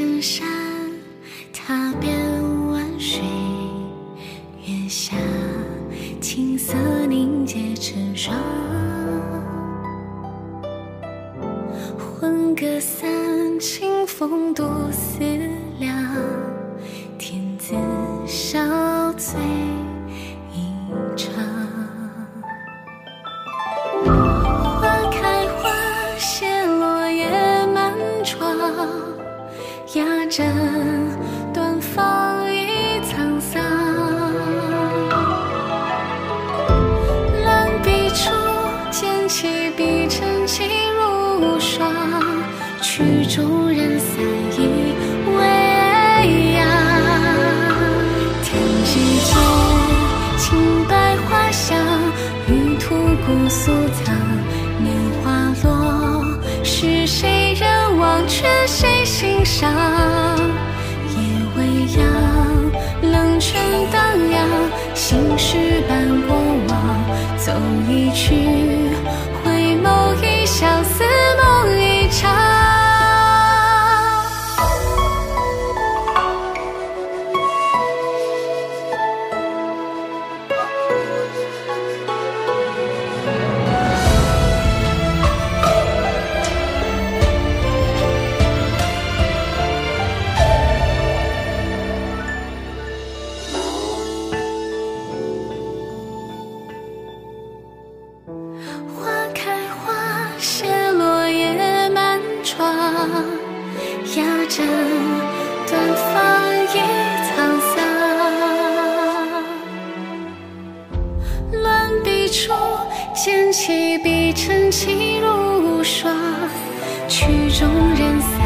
千山，踏遍万水，月下青色凝结成霜。魂隔散，清风独思量，压针断放已沧桑。乱笔处，剑气笔成气如霜，曲终人散意未央。天际间，青白花香，玉兔古素藏。年华落，是谁人忘却谁心上？夜未央，冷泉荡漾，心事伴过往，奏一曲，压针断放已沧桑。乱笔处，剑起笔沉气如霜，曲终人散